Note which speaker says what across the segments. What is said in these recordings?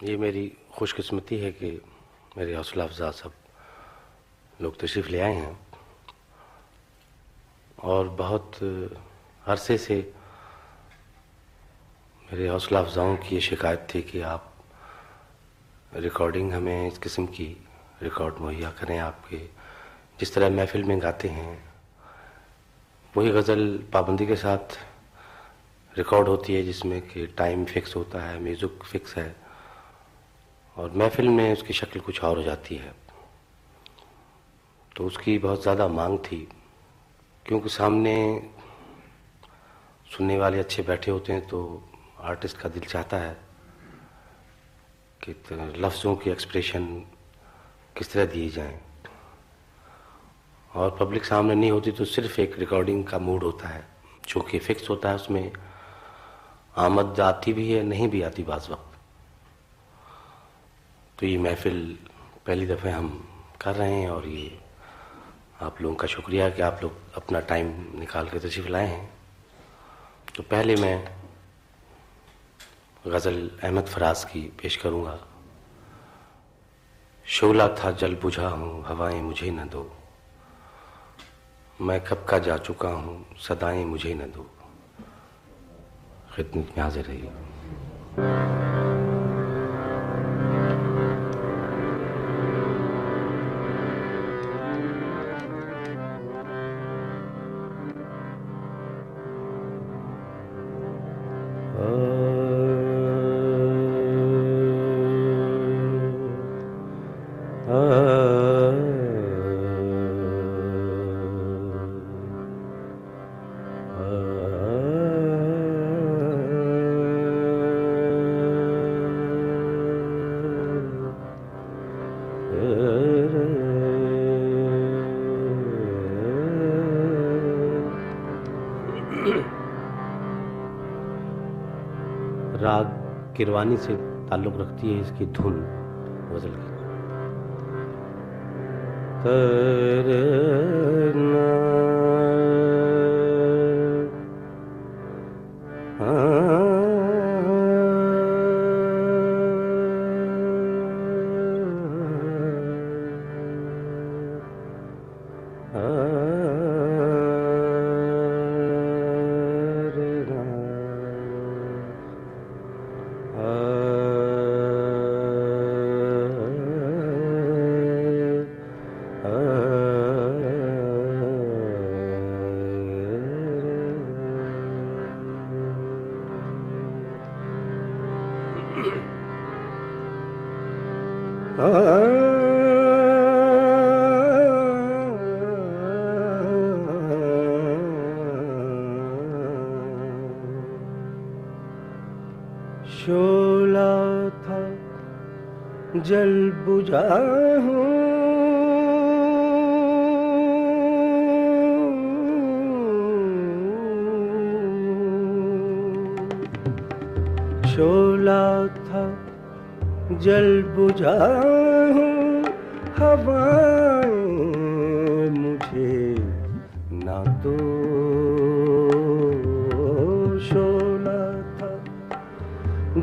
Speaker 1: یہ میری خوش قسمتی ہے کہ میرے حوصلہ افزا سب لوگ تشریف لے آئے ہیں اور بہت عرصے سے میرے حوصلہ افزاؤں کی یہ شکایت تھی کہ آپ ریکارڈنگ ہمیں اس قسم کی ریکارڈ مہیا کریں، آپ کے جس طرح محفل میں گاتے ہیں، وہی غزل پابندی کے ساتھ ریکارڈ ہوتی ہے جس میں کہ ٹائم فکس ہوتا ہے، میوزک فکس ہے۔ اور محفل میں اس کی شکل کچھ اور ہو جاتی ہے۔ تو اس کی بہت زیادہ مانگ تھی، کیونکہ سامنے سننے والے اچھے بیٹھے ہوتے ہیں تو آرٹسٹ کا دل چاہتا ہے کہ لفظوں کی ایکسپریشن کس طرح دی جائیں۔ اور پبلک سامنے نہیں ہوتی تو صرف ایک ریکارڈنگ کا موڈ ہوتا ہے جو کہ فکس ہوتا ہے اس میں۔ آمد آتی بھی ہے، نہیں بھی آتی بعض وقت۔ تو یہ محفل پہلی دفعہ ہم کر رہے ہیں اور یہ آپ لوگوں کا شکریہ کہ آپ لوگ اپنا ٹائم نکال کے تشریف لائے ہیں۔ تو پہلے میں غزل احمد فراز کی پیش کروں گا۔ شولہ تھا جل بجھا ہوں، ہوائیں مجھے نہ دو۔ میں کب کا جا چکا ہوں، صدائیں مجھے نہ دو۔ خدمت میں حاضر رہی راگ کروانی سے تعلق رکھتی ہے اس کی دھن غزل کی جل بجھا شولا تھا جل بجھا ہوائیں مجھے نہ دو شولا تھا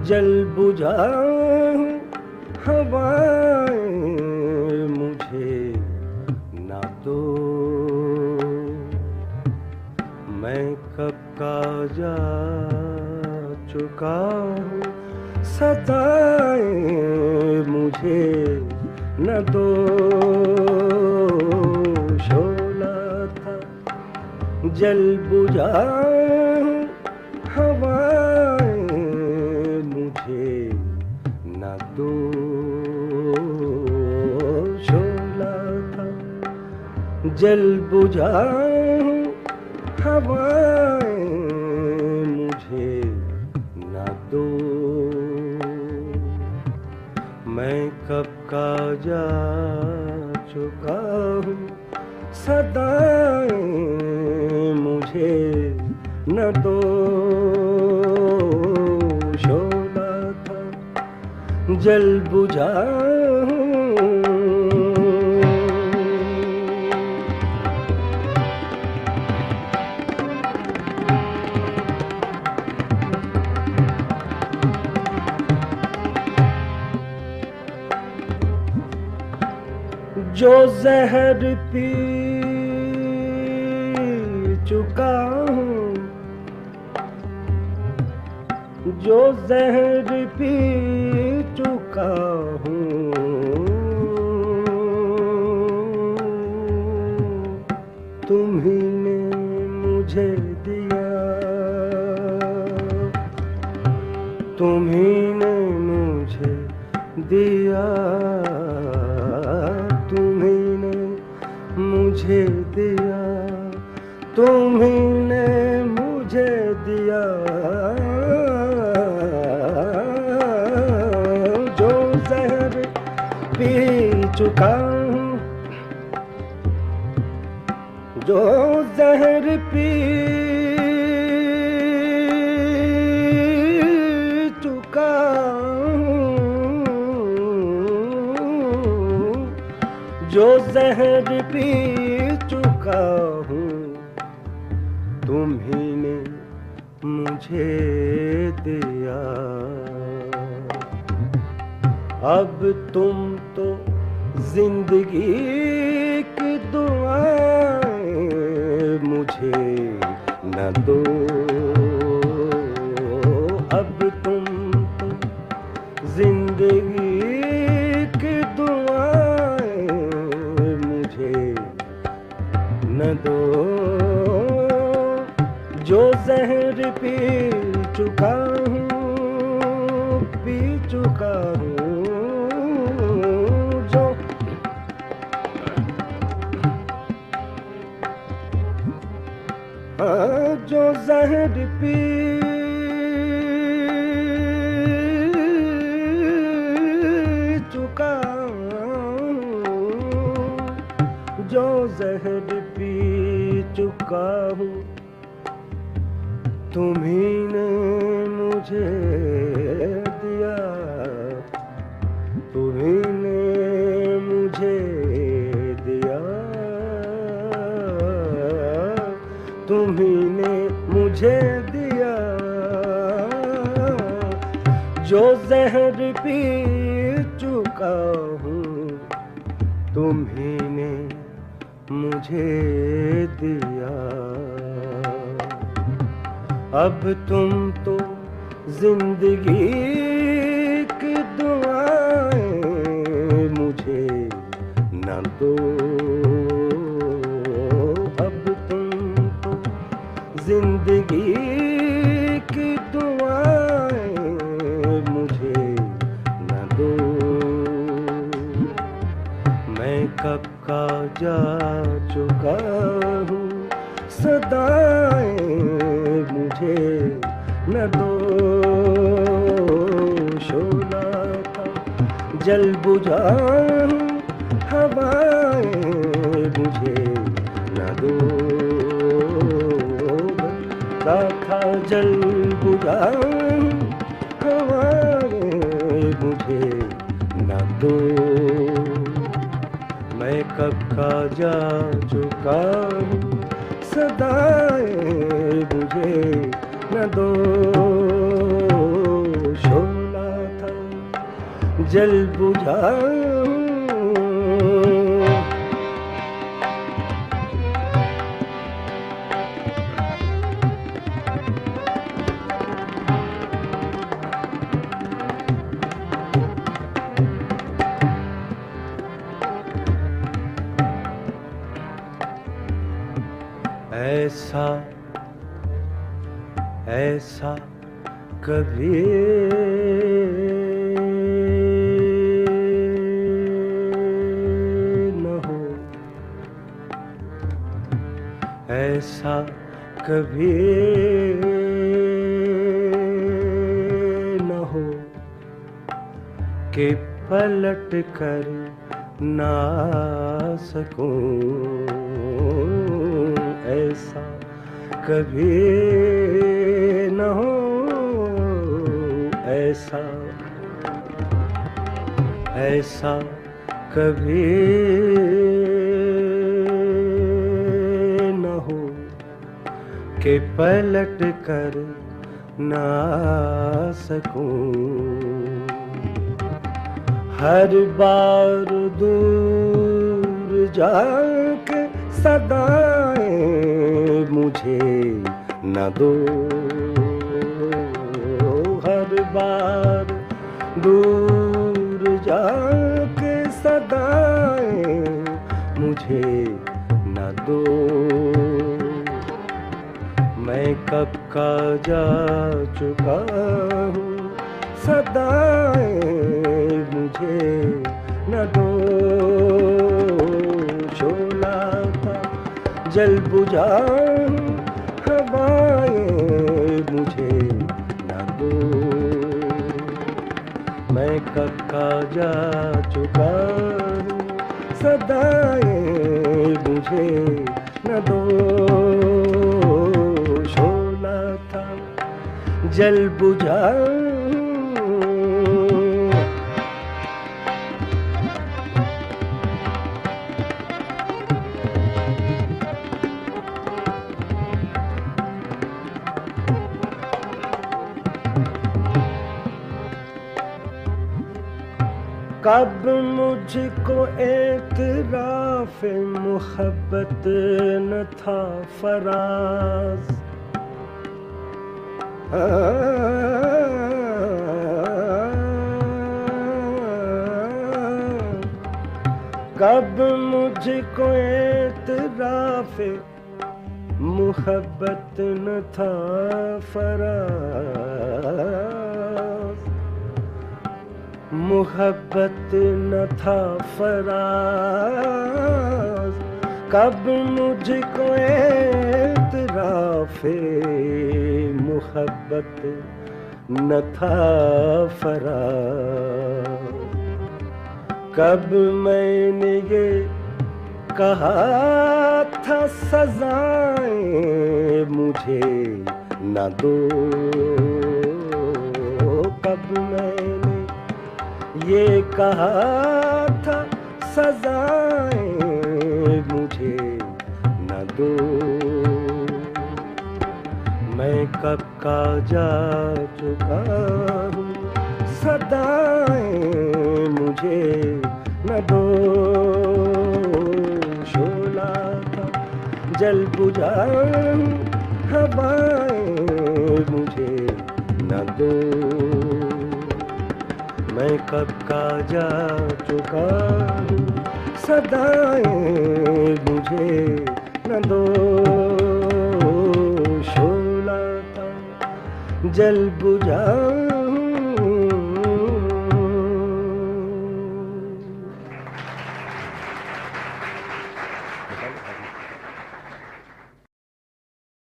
Speaker 1: جل بجھا ہوائیں مجھے نہ دو۔ میں کب کا جا چکا ہوں؟ ستائیں مجھے نہ دو۔ شولا تھا، جل بجھا جل بجھا ہوائیں مجھے نہ دو۔ میں کب کا جا چکا ہوں، صدائیں مجھے نہ دو۔ شولا تھا، جل بجھا جو زہر پی چکا ہوں، جو زہر پی چکا ہوں۔ تمہیں نے مجھے دیا۔ تمہیں نے مجھے دیا۔ مجھے دیا تمہیں نے مجھے دیا۔ جو زہر پی چکا ہوں جو زہر پی مجھے دیا۔ اب تم تو زندگی کی دعائیں مجھے نہ دو۔ اب تم تو زندگی کی دعائیں مجھے نہ دو۔ جو زہر پی چکا ہوں، پی چکا ہوں، جو جو زہر پی جو زہر پی چکا ہوں۔ تمہیں نے مجھے دیا۔ تمہیں نے مجھے دیا۔ تمہیں نے مجھے دیا۔ جو زہر پی چکا ہوں، تمہیں نے مجھے دیا۔ اب تم تو زندگی کی دعائیں مجھے نہ دو جل بجھاؤں ہوائیں مجھے نہ دو۔ تھا جل بجھاؤں ہوائیں مجھے نہ دو۔ میں کب کا جا چکا ہوں، صدائیں مجھے نہ دو۔ جل بجھاؤں ایسا ایسا کبھی ایسا کبھی نہ ہو کہ پلٹ کر نہ سکوں۔ ایسا کبھی نہ ہو۔ ایسا ایسا کبھی کہ پلٹ کر نہ سکوں۔ ہر بار دور جا کے صدائیں مجھے نہ دو۔ ہر بار دور جا کے صدائیں مجھے نہ دو۔ میں کب کا جا چکا ہوں؟ صدائیں مجھے نہ دو شولا تھا۔ جل بجا ہوائیں مجھے نہ دو میں کب کا جا چکا ہوں؟ صدائیں مجھے نہ دو جل بجا کب مجھ کو اعتراف محبت نہ تھا فراز۔ کب مجھ کو اعتراف محبت نہ تھا فراز محبت نہ تھا فراز کب مجھ کو اعتراف محبت نہ تھا فراز کب میں نے یہ کہا تھا سزائیں مجھے نہ دو۔ کب میں نے یہ کہا تھا سزائیں کب کا جا چکا ہوں۔ صدائیں مجھے نہ دو۔ شولا تھا، جل بجا ہوائیں مجھے نہ دو۔ میں کب کا جا چکا ہوں؟ صدائیں مجھے نہ دو۔ جل بجا